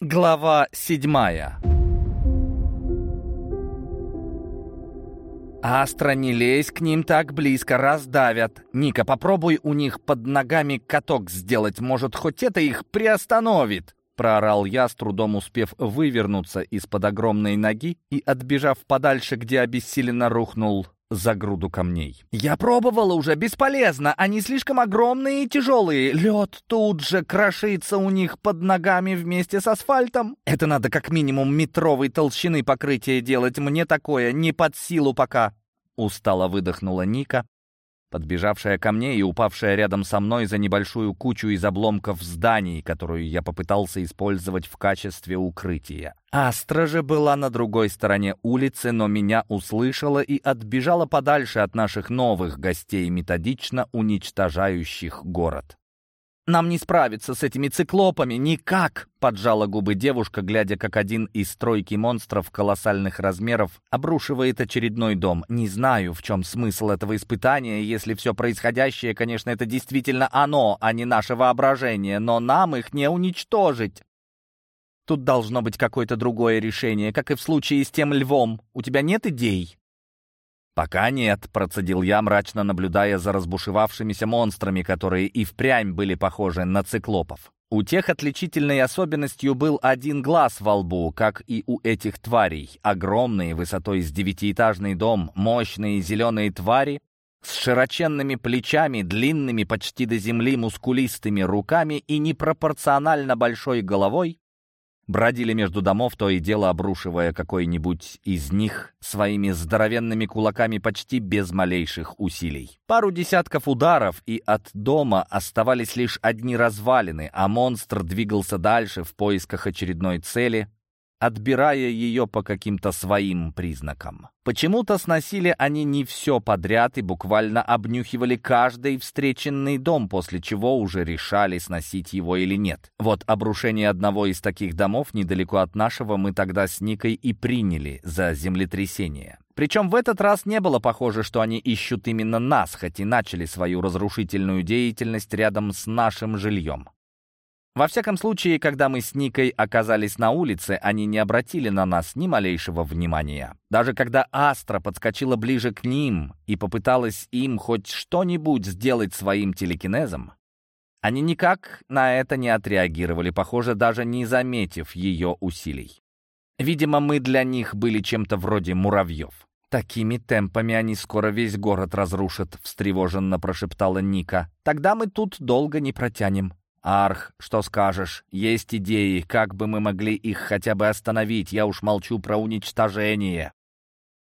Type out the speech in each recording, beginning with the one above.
Глава седьмая «Астра, не лезь к ним так близко, раздавят. Ника, попробуй у них под ногами каток сделать, может, хоть это их приостановит!» Проорал я, с трудом успев вывернуться из-под огромной ноги и отбежав подальше, где обессиленно рухнул за груду камней. «Я пробовала уже, бесполезно. Они слишком огромные и тяжелые. Лед тут же крошится у них под ногами вместе с асфальтом. Это надо как минимум метровой толщины покрытия делать. Мне такое не под силу пока». Устало выдохнула Ника, подбежавшая ко мне и упавшая рядом со мной за небольшую кучу из обломков зданий, которую я попытался использовать в качестве укрытия. Астра же была на другой стороне улицы, но меня услышала и отбежала подальше от наших новых гостей, методично уничтожающих город. Нам не справиться с этими циклопами никак!» — поджала губы девушка, глядя, как один из стройки монстров колоссальных размеров обрушивает очередной дом. «Не знаю, в чем смысл этого испытания, если все происходящее, конечно, это действительно оно, а не наше воображение, но нам их не уничтожить!» Тут должно быть какое-то другое решение, как и в случае с тем львом. У тебя нет идей?» «Пока нет», — процедил я, мрачно наблюдая за разбушевавшимися монстрами, которые и впрямь были похожи на циклопов. У тех отличительной особенностью был один глаз во лбу, как и у этих тварей. Огромные, высотой с девятиэтажный дом, мощные зеленые твари с широченными плечами, длинными почти до земли мускулистыми руками и непропорционально большой головой, бродили между домов, то и дело обрушивая какой-нибудь из них своими здоровенными кулаками почти без малейших усилий. Пару десятков ударов, и от дома оставались лишь одни развалины, а монстр двигался дальше в поисках очередной цели, отбирая ее по каким-то своим признакам. Почему-то сносили они не все подряд и буквально обнюхивали каждый встреченный дом, после чего уже решали, сносить его или нет. Вот обрушение одного из таких домов недалеко от нашего мы тогда с Никой и приняли за землетрясение. Причем в этот раз не было похоже, что они ищут именно нас, хоть и начали свою разрушительную деятельность рядом с нашим жильем. Во всяком случае, когда мы с Никой оказались на улице, они не обратили на нас ни малейшего внимания. Даже когда Астра подскочила ближе к ним и попыталась им хоть что-нибудь сделать своим телекинезом, они никак на это не отреагировали, похоже, даже не заметив ее усилий. Видимо, мы для них были чем-то вроде муравьев. «Такими темпами они скоро весь город разрушат», — встревоженно прошептала Ника. «Тогда мы тут долго не протянем». «Арх, что скажешь? Есть идеи, как бы мы могли их хотя бы остановить, я уж молчу про уничтожение».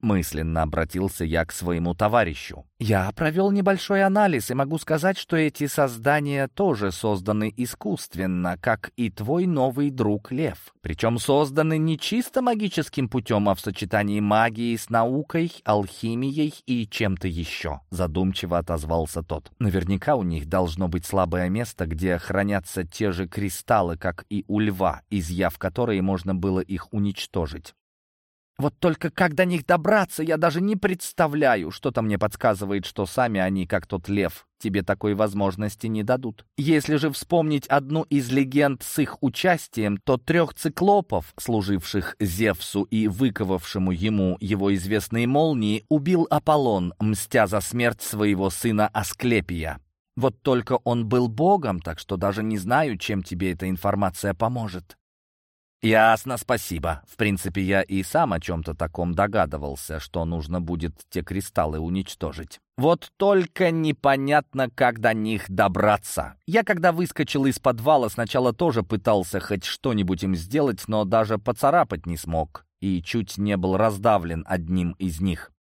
Мысленно обратился я к своему товарищу. «Я провел небольшой анализ и могу сказать, что эти создания тоже созданы искусственно, как и твой новый друг Лев. Причем созданы не чисто магическим путем, а в сочетании магии с наукой, алхимией и чем-то еще», — задумчиво отозвался тот. «Наверняка у них должно быть слабое место, где хранятся те же кристаллы, как и у льва, изъяв которые можно было их уничтожить. Вот только как до них добраться, я даже не представляю. Что-то мне подсказывает, что сами они, как тот лев, тебе такой возможности не дадут. Если же вспомнить одну из легенд с их участием, то трех циклопов, служивших Зевсу и выковавшему ему его известные молнии, убил Аполлон, мстя за смерть своего сына Асклепия. Вот только он был богом, так что даже не знаю, чем тебе эта информация поможет. «Ясно, спасибо. В принципе, я и сам о чем-то таком догадывался, что нужно будет те кристаллы уничтожить. Вот только непонятно, как до них добраться. Я, когда выскочил из подвала, сначала тоже пытался хоть что-нибудь им сделать, но даже поцарапать не смог и чуть не был раздавлен одним из них.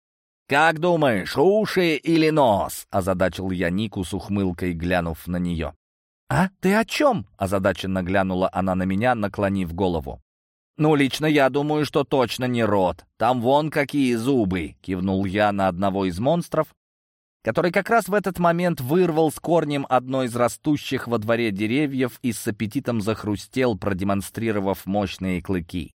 «Как думаешь, уши или нос?» — озадачил я Нику с ухмылкой, глянув на нее. «А, ты о чем?» — озадаченно глянула она на меня, наклонив голову. «Ну, лично я думаю, что точно не рот. Там вон какие зубы!» — кивнул я на одного из монстров, который как раз в этот момент вырвал с корнем одно из растущих во дворе деревьев и с аппетитом захрустел, продемонстрировав мощные клыки.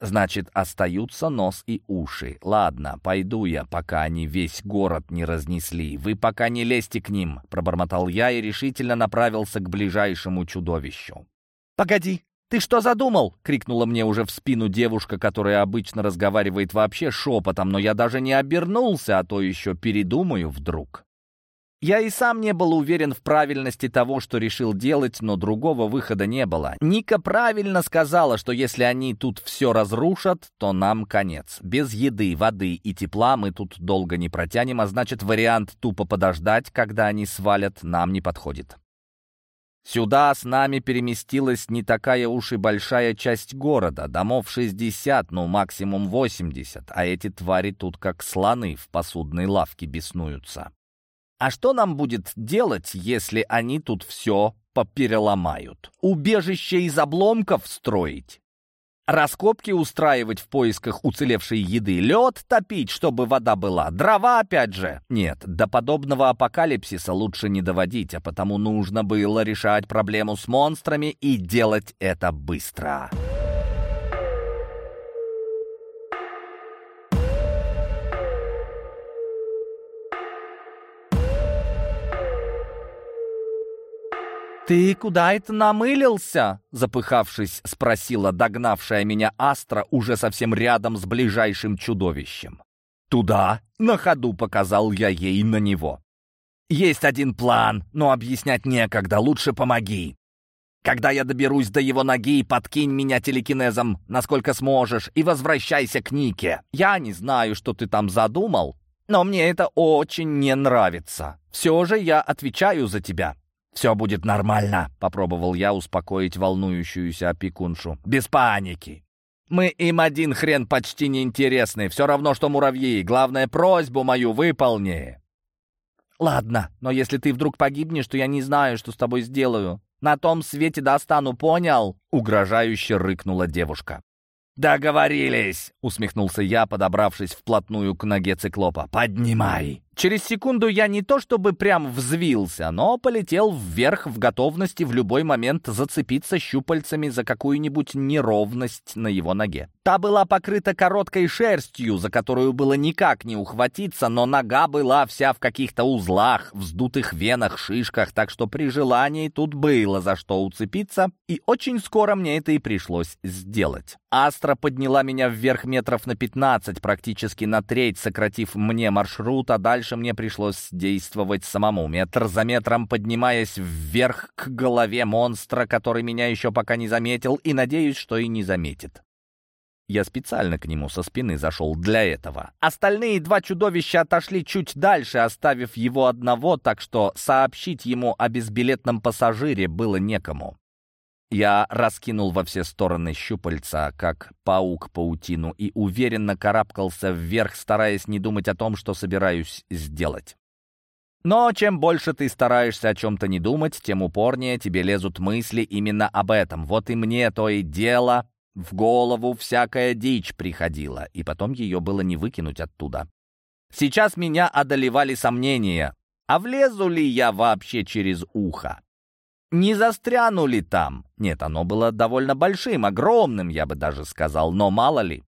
Значит, остаются нос и уши. Ладно, пойду я, пока они весь город не разнесли. Вы пока не лезьте к ним, пробормотал я и решительно направился к ближайшему чудовищу. Погоди, «Ты что задумал?» — крикнула мне уже в спину девушка, которая обычно разговаривает вообще шепотом, но я даже не обернулся, а то еще передумаю вдруг. Я и сам не был уверен в правильности того, что решил делать, но другого выхода не было. Ника правильно сказала, что если они тут все разрушат, то нам конец. Без еды, воды и тепла мы тут долго не протянем, а значит вариант тупо подождать, когда они свалят, нам не подходит. Сюда с нами переместилась не такая уж и большая часть города, домов 60, ну максимум 80, а эти твари тут как слоны в посудной лавке беснуются. А что нам будет делать, если они тут все попереломают? Убежище из обломков строить? Раскопки устраивать в поисках уцелевшей еды, лед топить, чтобы вода была, дрова опять же. Нет, до подобного апокалипсиса лучше не доводить, а потому нужно было решать проблему с монстрами и делать это быстро. «Ты куда это намылился?» — запыхавшись, спросила догнавшая меня Астра уже совсем рядом с ближайшим чудовищем. «Туда?» — на ходу показал я ей на него. «Есть один план, но объяснять некогда, лучше помоги. Когда я доберусь до его ноги, подкинь меня телекинезом, насколько сможешь, и возвращайся к Нике. Я не знаю, что ты там задумал, но мне это очень не нравится. Все же я отвечаю за тебя. «Все будет нормально», — попробовал я успокоить волнующуюся опекуншу. «Без паники. Мы им один хрен почти неинтересны. Все равно, что муравьи. Главное, просьбу мою выполни». «Ладно, но если ты вдруг погибнешь, то я не знаю, что с тобой сделаю. На том свете достану, понял?» — угрожающе рыкнула девушка. «Договорились!» — усмехнулся я, подобравшись вплотную к ноге циклопа. «Поднимай!» Через секунду я не то чтобы прям взвился, но полетел вверх в готовности в любой момент зацепиться щупальцами за какую-нибудь неровность на его ноге. Та была покрыта короткой шерстью, за которую было никак не ухватиться, но нога была вся в каких-то узлах, вздутых венах, шишках, так что при желании тут было за что уцепиться, и очень скоро мне это и пришлось сделать. Астра подняла меня вверх метров на 15, практически на треть, сократив мне маршрут, а дальше мне пришлось действовать самому, метр за метром поднимаясь вверх к голове монстра, который меня еще пока не заметил, и надеюсь, что и не заметит. Я специально к нему со спины зашел для этого. Остальные два чудовища отошли чуть дальше, оставив его одного, так что сообщить ему о безбилетном пассажире было некому. Я раскинул во все стороны щупальца, как паук паутину, и уверенно карабкался вверх, стараясь не думать о том, что собираюсь сделать. Но чем больше ты стараешься о чем-то не думать, тем упорнее тебе лезут мысли именно об этом. Вот и мне то и дело в голову всякая дичь приходила, и потом ее было не выкинуть оттуда. Сейчас меня одолевали сомнения, а влезу ли я вообще через ухо? Не застряну ли там? Нет, оно было довольно большим, огромным, я бы даже сказал, но мало ли.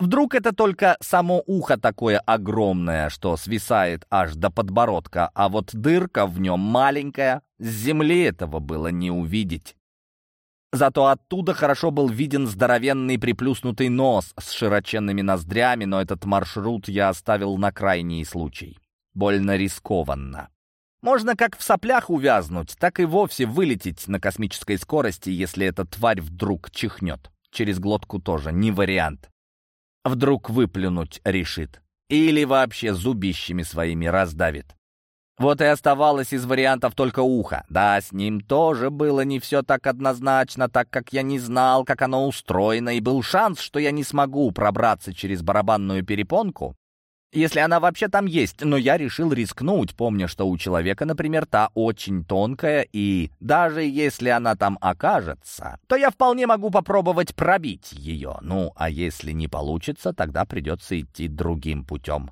Вдруг это только само ухо такое огромное, что свисает аж до подбородка, а вот дырка в нем маленькая, с земли этого было не увидеть. Зато оттуда хорошо был виден здоровенный приплюснутый нос с широченными ноздрями, но этот маршрут я оставил на крайний случай. Больно рискованно. Можно как в соплях увязнуть, так и вовсе вылететь на космической скорости, если эта тварь вдруг чихнет. Через глотку тоже не вариант. Вдруг выплюнуть решит. Или вообще зубищами своими раздавит. Вот и оставалось из вариантов только ухо. Да, с ним тоже было не все так однозначно, так как я не знал, как оно устроено, и был шанс, что я не смогу пробраться через барабанную перепонку, если она вообще там есть, но я решил рискнуть, помня, что у человека, например, та очень тонкая, и даже если она там окажется, то я вполне могу попробовать пробить ее. Ну, а если не получится, тогда придется идти другим путем.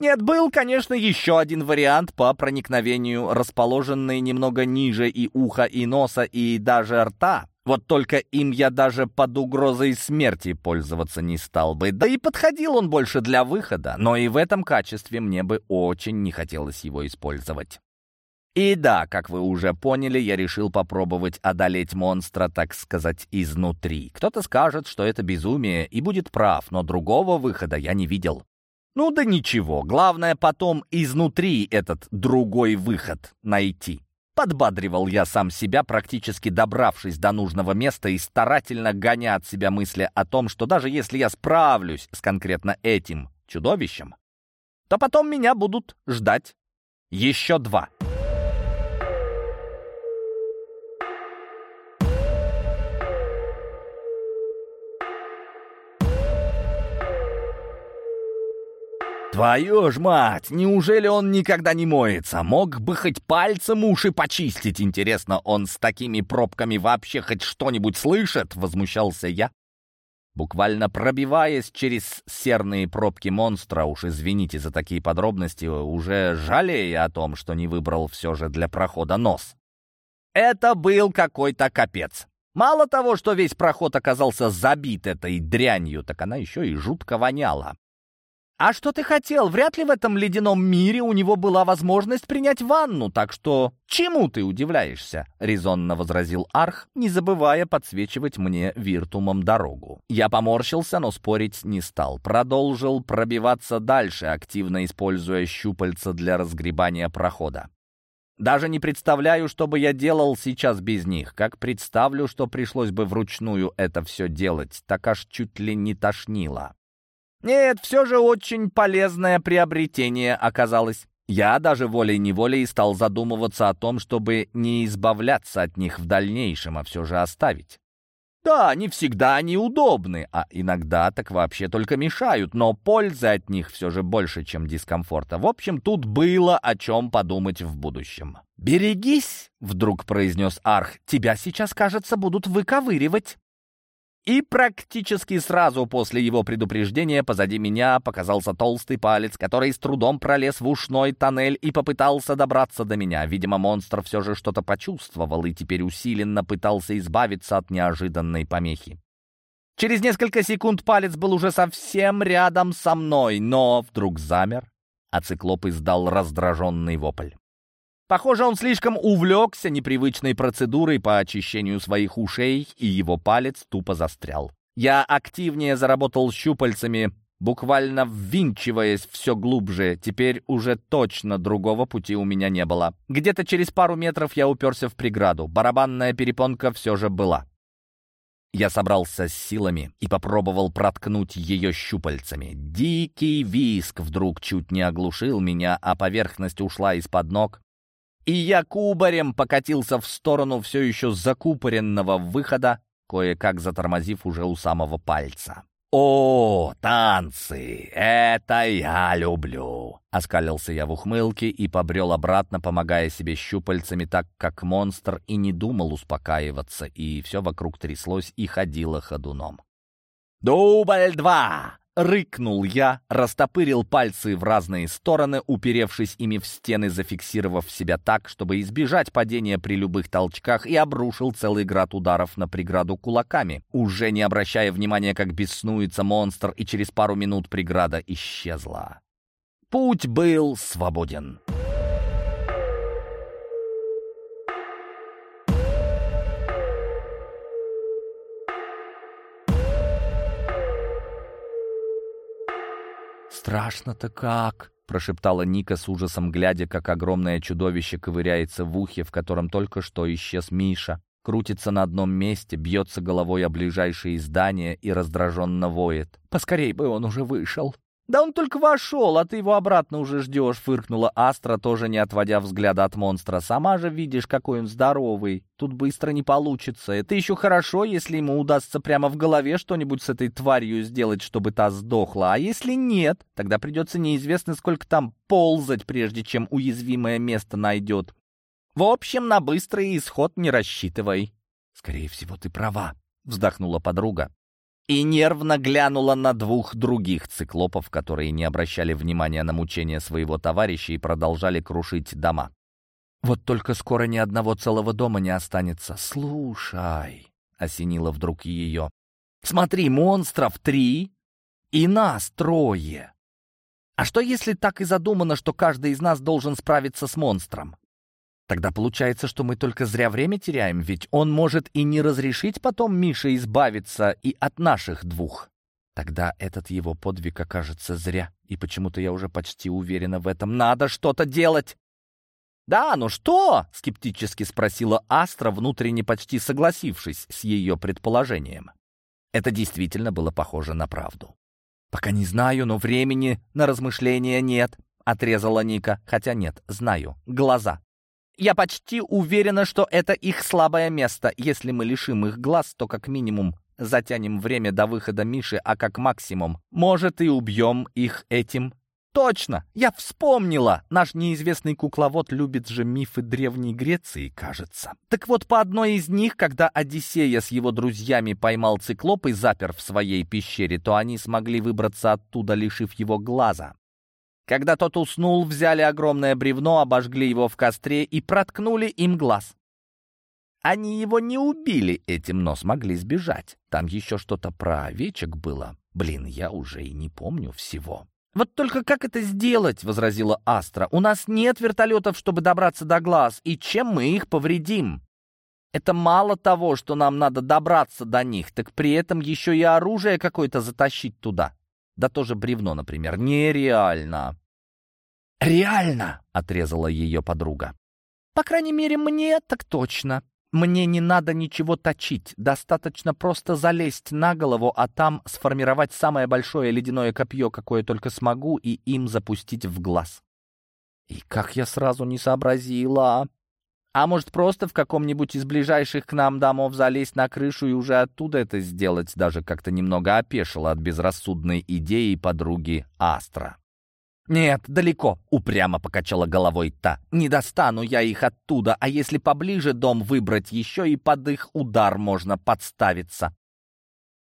Нет, был, конечно, еще один вариант по проникновению, расположенный немного ниже и уха, и носа, и даже рта. Вот только им я даже под угрозой смерти пользоваться не стал бы. Да и подходил он больше для выхода, но и в этом качестве мне бы очень не хотелось его использовать. И да, как вы уже поняли, я решил попробовать одолеть монстра, так сказать, изнутри. Кто-то скажет, что это безумие, и будет прав, но другого выхода я не видел. Ну да ничего, главное потом изнутри этот другой выход найти. Подбадривал я сам себя, практически добравшись до нужного места и старательно гоня от себя мысли о том, что даже если я справлюсь с конкретно этим чудовищем, то потом меня будут ждать еще два. Твою ж мать, неужели он никогда не моется? Мог бы хоть пальцем уши почистить. Интересно, он с такими пробками вообще хоть что-нибудь слышит? Возмущался я, буквально пробиваясь через серные пробки монстра, уж извините за такие подробности, уже жалея о том, что не выбрал все же для прохода нос. Это был какой-то капец. Мало того, что весь проход оказался забит этой дрянью, так она еще и жутко воняла. «А что ты хотел? Вряд ли в этом ледяном мире у него была возможность принять ванну, так что чему ты удивляешься?» — резонно возразил Арх, не забывая подсвечивать мне виртумом дорогу. Я поморщился, но спорить не стал. Продолжил пробиваться дальше, активно используя щупальца для разгребания прохода. Даже не представляю, что бы я делал сейчас без них. Как представлю, что пришлось бы вручную это все делать, так аж чуть ли не тошнило. Нет, все же очень полезное приобретение оказалось. Я даже волей-неволей стал задумываться о том, чтобы не избавляться от них в дальнейшем, а все же оставить. Да, не всегда они удобны, а иногда так вообще только мешают, но пользы от них все же больше, чем дискомфорта. В общем, тут было о чем подумать в будущем. «Берегись!» — вдруг произнес Арх. «Тебя сейчас, кажется, будут выковыривать». И практически сразу после его предупреждения позади меня показался толстый палец, который с трудом пролез в ушной тоннель и попытался добраться до меня. Видимо, монстр все же что-то почувствовал и теперь усиленно пытался избавиться от неожиданной помехи. Через несколько секунд палец был уже совсем рядом со мной, но вдруг замер, а циклоп издал раздраженный вопль. Похоже, он слишком увлекся непривычной процедурой по очищению своих ушей, и его палец тупо застрял. Я активнее заработал щупальцами, буквально ввинчиваясь все глубже. Теперь уже точно другого пути у меня не было. Где-то через пару метров я уперся в преграду. Барабанная перепонка все же была. Я собрался с силами и попробовал проткнуть ее щупальцами. Дикий виск вдруг чуть не оглушил меня, а поверхность ушла из-под ног, и я кубарем покатился в сторону все еще закупоренного выхода, кое-как затормозив уже у самого пальца. «О, танцы! Это я люблю!» Оскалился я в ухмылке и побрел обратно, помогая себе щупальцами, так как монстр и не думал успокаиваться, и все вокруг тряслось и ходило ходуном. «Дубль два! Рыкнул я, растопырил пальцы в разные стороны, уперевшись ими в стены, зафиксировав себя так, чтобы избежать падения при любых толчках, и обрушил целый град ударов на преграду кулаками, уже не обращая внимания, как беснуется монстр, и через пару минут преграда исчезла. Путь был свободен. «Страшно-то как!» — прошептала Ника с ужасом, глядя, как огромное чудовище ковыряется в ухе, в котором только что исчез Миша, крутится на одном месте, бьется головой о ближайшие здания и раздраженно воет. «Поскорей бы он уже вышел!» «Да он только вошел, а ты его обратно уже ждешь», — фыркнула Астра, тоже не отводя взгляда от монстра. «Сама же видишь, какой он здоровый. Тут быстро не получится. Это еще хорошо, если ему удастся прямо в голове что-нибудь с этой тварью сделать, чтобы та сдохла. А если нет, тогда придется неизвестно сколько там ползать, прежде чем уязвимое место найдет. В общем, на быстрый исход не рассчитывай». «Скорее всего, ты права», — вздохнула подруга и нервно глянула на двух других циклопов, которые не обращали внимания на мучения своего товарища и продолжали крушить дома. «Вот только скоро ни одного целого дома не останется. Слушай!» — осенило вдруг ее. «Смотри, монстров три и нас трое. А что если так и задумано, что каждый из нас должен справиться с монстром? Тогда получается, что мы только зря время теряем, ведь он может и не разрешить потом Мише избавиться и от наших двух. Тогда этот его подвиг окажется зря, и почему-то я уже почти уверена в этом. Надо что-то делать! «Да, ну что?» — скептически спросила Астра, внутренне почти согласившись с ее предположением. Это действительно было похоже на правду. «Пока не знаю, но времени на размышления нет», — отрезала Ника. «Хотя нет, знаю. Глаза. Я почти уверена, что это их слабое место. Если мы лишим их глаз, то как минимум затянем время до выхода Миши, а как максимум, может, и убьем их этим. Точно! Я вспомнила! Наш неизвестный кукловод любит же мифы Древней Греции, кажется. Так вот, по одной из них, когда Одиссея с его друзьями поймал циклоп и запер в своей пещере, то они смогли выбраться оттуда, лишив его глаза. Когда тот уснул, взяли огромное бревно, обожгли его в костре и проткнули им глаз. Они его не убили этим, но смогли сбежать. Там еще что-то про овечек было. Блин, я уже и не помню всего. «Вот только как это сделать?» — возразила Астра. «У нас нет вертолетов, чтобы добраться до глаз, и чем мы их повредим?» «Это мало того, что нам надо добраться до них, так при этом еще и оружие какое-то затащить туда. Да тоже бревно, например. Нереально. «Реально!» — отрезала ее подруга. «По крайней мере, мне так точно. Мне не надо ничего точить. Достаточно просто залезть на голову, а там сформировать самое большое ледяное копье, какое только смогу, и им запустить в глаз». И как я сразу не сообразила. А может, просто в каком-нибудь из ближайших к нам домов залезть на крышу и уже оттуда это сделать, даже как-то немного опешила от безрассудной идеи подруги Астра. «Нет, далеко», — упрямо покачала головой та. «Не достану я их оттуда, а если поближе дом выбрать, еще и под их удар можно подставиться».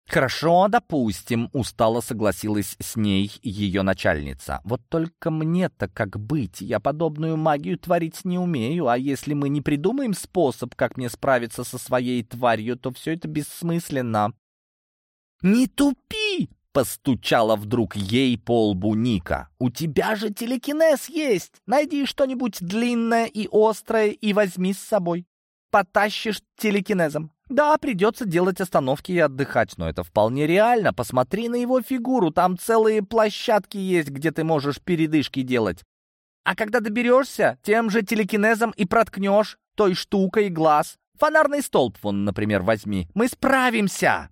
«Хорошо, допустим», — устало согласилась с ней ее начальница. «Вот только мне-то как быть? Я подобную магию творить не умею, а если мы не придумаем способ, как мне справиться со своей тварью, то все это бессмысленно». «Не тупи!» — постучала вдруг ей по лбу Ника. «У тебя же телекинез есть! Найди что-нибудь длинное и острое и возьми с собой. Потащишь телекинезом. Да, придется делать остановки и отдыхать, но это вполне реально. Посмотри на его фигуру, там целые площадки есть, где ты можешь передышки делать. А когда доберешься, тем же телекинезом и проткнешь той штукой глаз. Фонарный столб вон, например, возьми. Мы справимся!»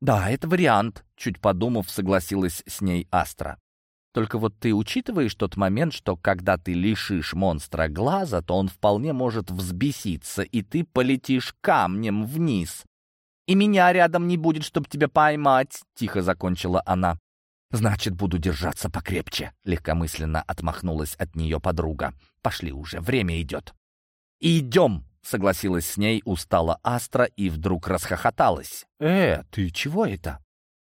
«Да, это вариант», — чуть подумав, согласилась с ней Астра. Только вот ты учитываешь тот момент, что когда ты лишишь монстра глаза, то он вполне может взбеситься, и ты полетишь камнем вниз. «И меня рядом не будет, чтобы тебя поймать», — тихо закончила она. «Значит, буду держаться покрепче», — легкомысленно отмахнулась от нее подруга. «Пошли уже, время идет». «Идем», — согласилась с ней устала Астра и вдруг расхохоталась. «Э, ты чего это?»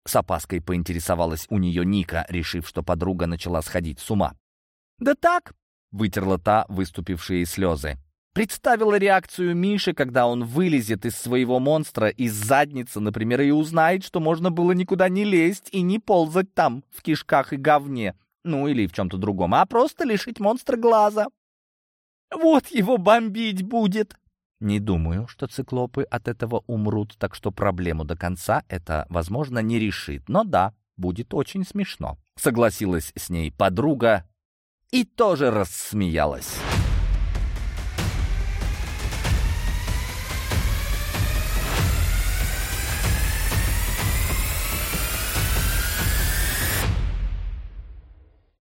С опаской поинтересовалась у нее Ника, решив, что подруга начала сходить с ума. «Да так!» — вытерла та выступившие слезы. Представила реакцию Миши, когда он вылезет из своего монстра из задницы, например, и узнает, что можно было никуда не лезть и не ползать там, в кишках и говне, ну или в чем-то другом, а просто лишить монстра глаза. «Вот его бомбить будет!» Не думаю, что циклопы от этого умрут, так что проблему до конца это, возможно, не решит. Но да, будет очень смешно. Согласилась с ней подруга и тоже рассмеялась.